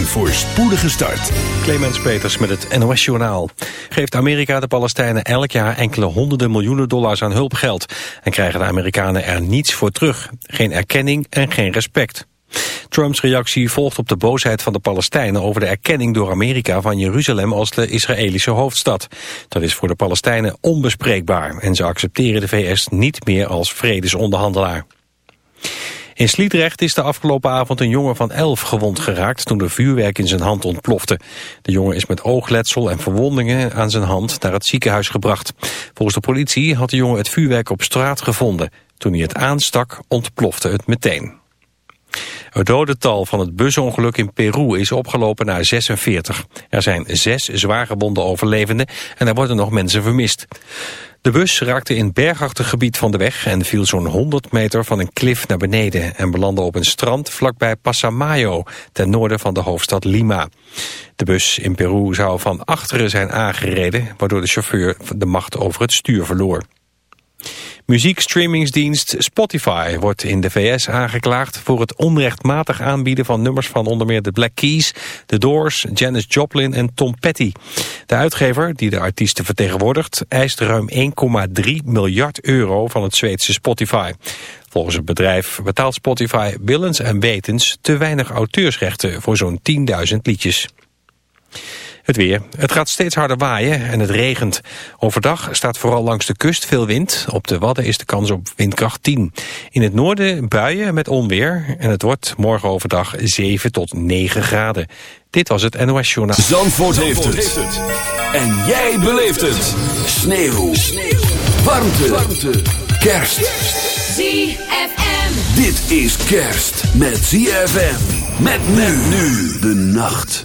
Een voorspoedige start. Clemens Peters met het NOS Journaal. Geeft Amerika de Palestijnen elk jaar enkele honderden miljoenen dollars aan hulpgeld. En krijgen de Amerikanen er niets voor terug. Geen erkenning en geen respect. Trumps reactie volgt op de boosheid van de Palestijnen over de erkenning door Amerika van Jeruzalem als de Israëlische hoofdstad. Dat is voor de Palestijnen onbespreekbaar en ze accepteren de VS niet meer als vredesonderhandelaar. In Sliedrecht is de afgelopen avond een jongen van elf gewond geraakt toen er vuurwerk in zijn hand ontplofte. De jongen is met oogletsel en verwondingen aan zijn hand naar het ziekenhuis gebracht. Volgens de politie had de jongen het vuurwerk op straat gevonden. Toen hij het aanstak ontplofte het meteen. Het dodental van het busongeluk in Peru is opgelopen naar 46. Er zijn zes zwaargewonde overlevenden en er worden nog mensen vermist. De bus raakte in bergachtig gebied van de weg en viel zo'n 100 meter van een klif naar beneden en belandde op een strand vlakbij Pasamayo, ten noorden van de hoofdstad Lima. De bus in Peru zou van achteren zijn aangereden, waardoor de chauffeur de macht over het stuur verloor. Muziekstreamingsdienst Spotify wordt in de VS aangeklaagd voor het onrechtmatig aanbieden van nummers van onder meer de Black Keys, The Doors, Janis Joplin en Tom Petty. De uitgever, die de artiesten vertegenwoordigt, eist ruim 1,3 miljard euro van het Zweedse Spotify. Volgens het bedrijf betaalt Spotify willens en wetens te weinig auteursrechten voor zo'n 10.000 liedjes. Het weer. Het gaat steeds harder waaien en het regent. Overdag staat vooral langs de kust veel wind. Op de Wadden is de kans op windkracht 10. In het noorden buien met onweer. En het wordt morgen overdag 7 tot 9 graden. Dit was het NOS Journaal. Zandvoort, heeft, het. En jij beleeft het. Sneeuw. Sneeuw. Warmte. Warmte. Kerst. ZFM. Dit is kerst met ZFM. Met men nu de nacht.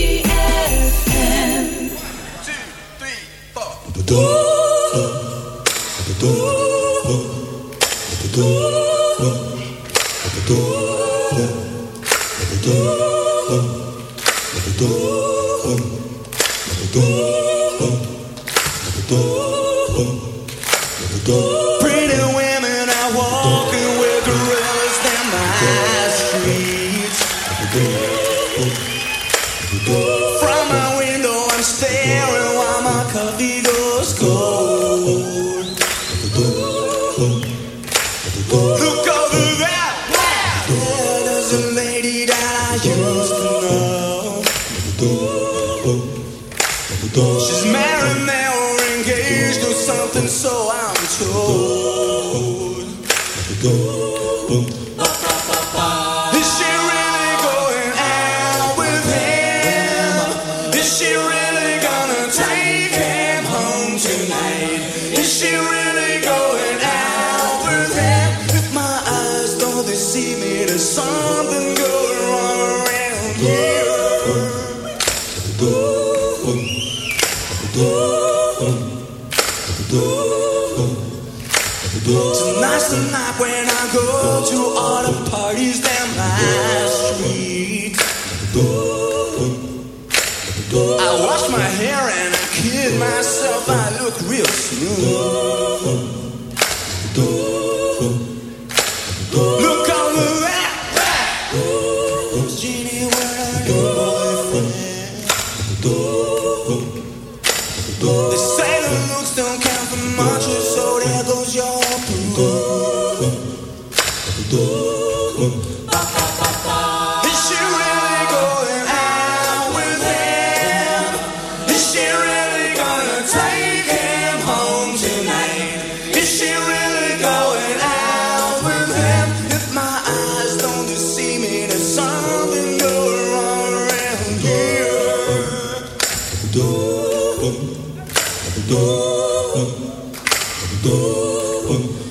From my window, I'm staring while my coffee goes cold. oh boom.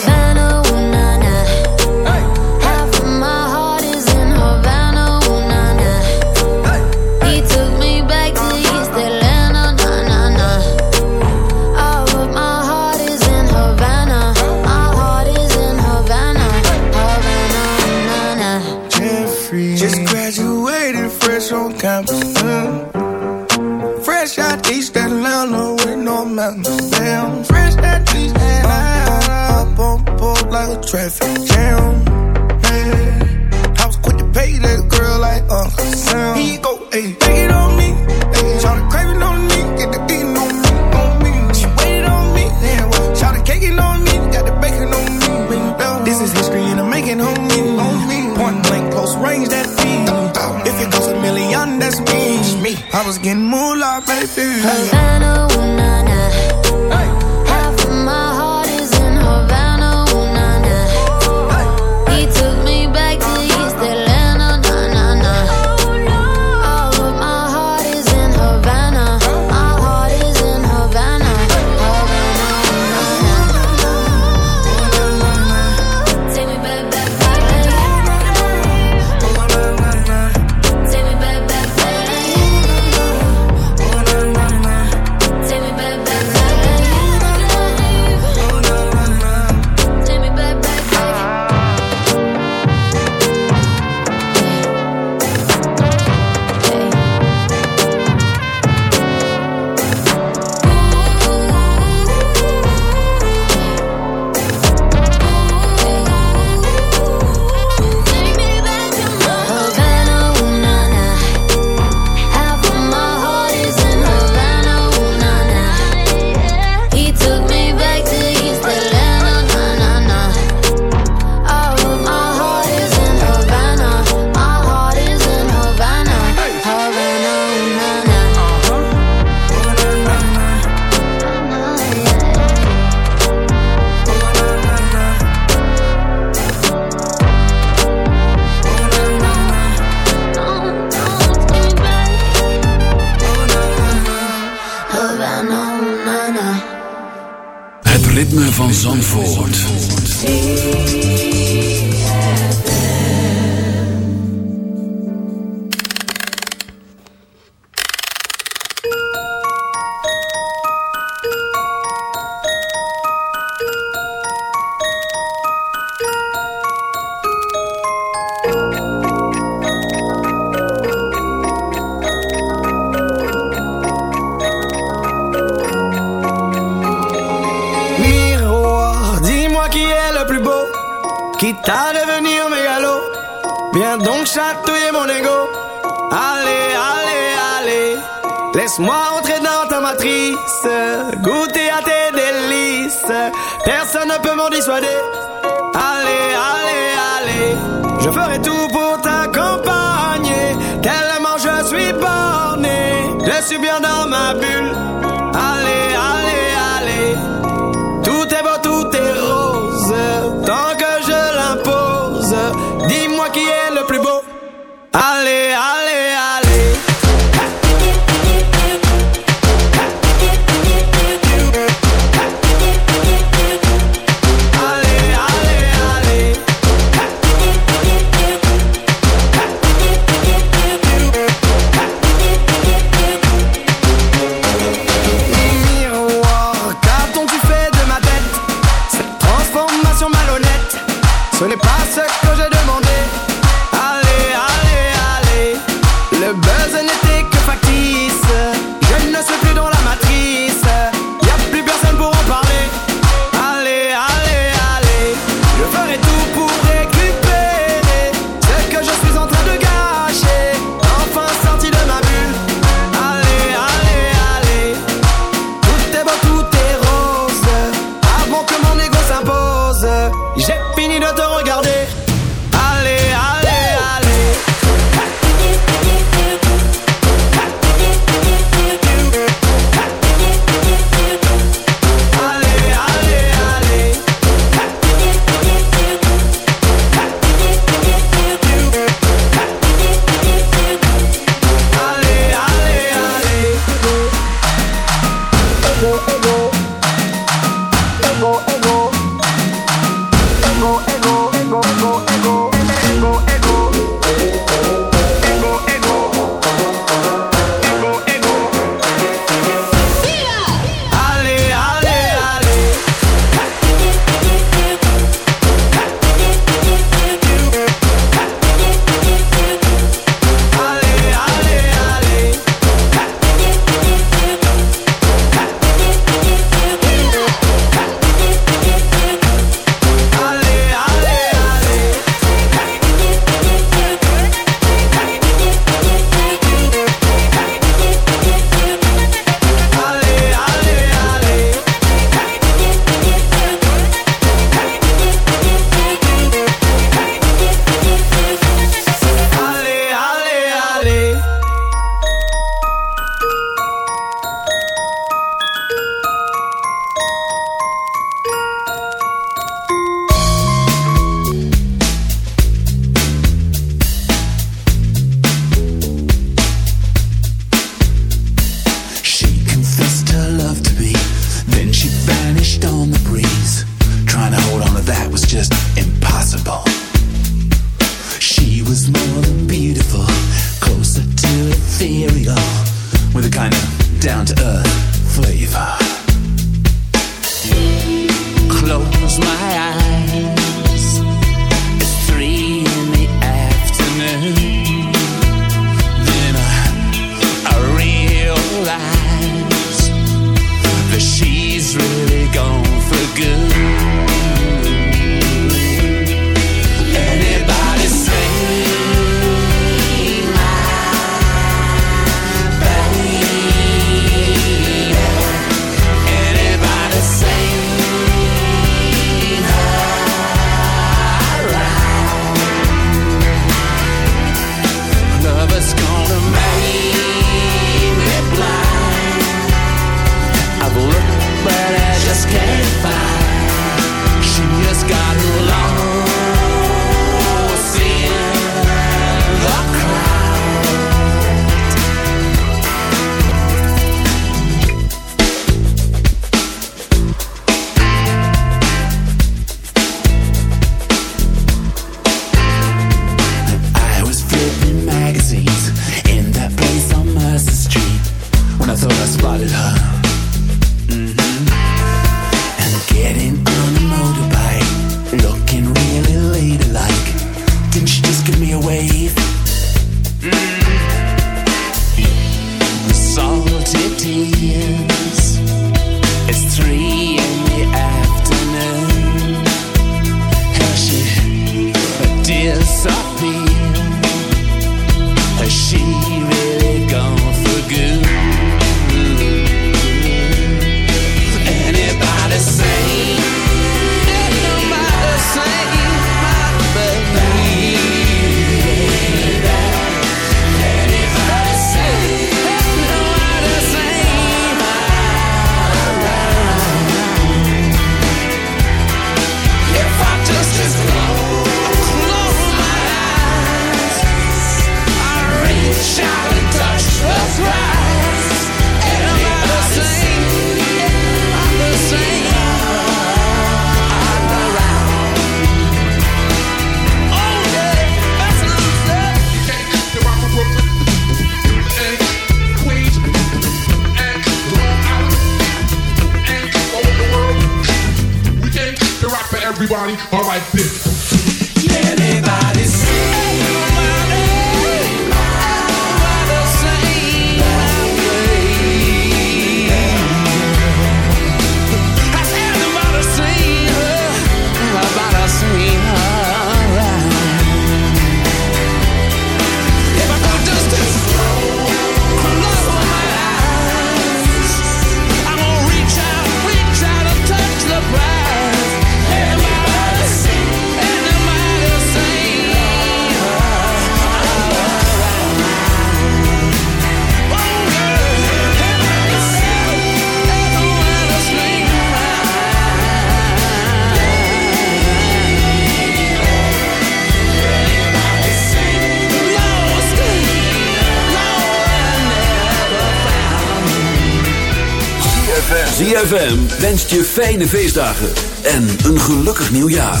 ZFM wenst je fijne feestdagen en een gelukkig nieuwjaar.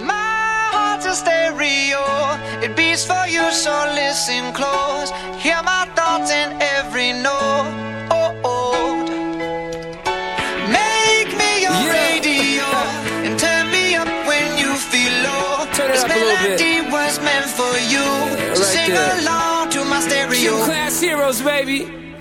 My heart's a stereo. It beats for you, so listen close. Hear my thoughts in every note. Oh, oh. Make me your radio and turn me up when you feel low. This melody was meant for you. so right sing there. along to my stereo. Class heroes, baby.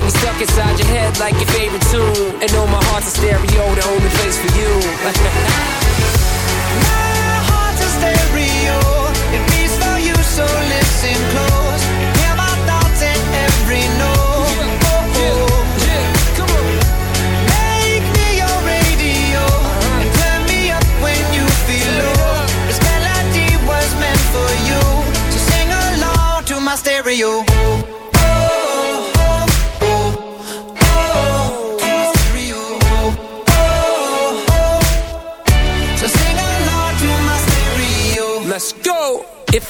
Keep me stuck inside your head like your favorite tune. And know my heart's a stereo, the only place for you. My heart's a stereo. It beats for you, so listen close.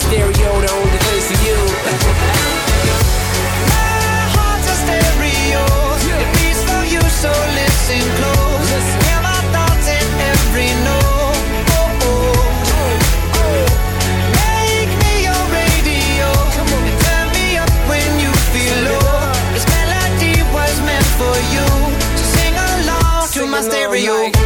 a stereo, the only place for you. heart's a stereo. It beats for you, so listen close. Hear my thoughts in every note. Oh, oh. Make me your radio. And turn me up when you feel low. This melody was meant for you. So sing along to my stereo. Oh,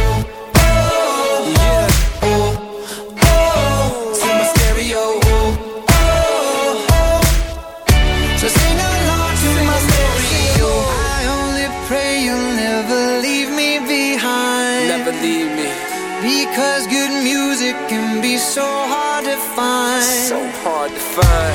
fine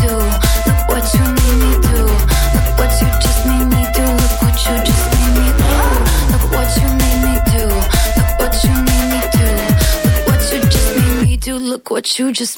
do. What you just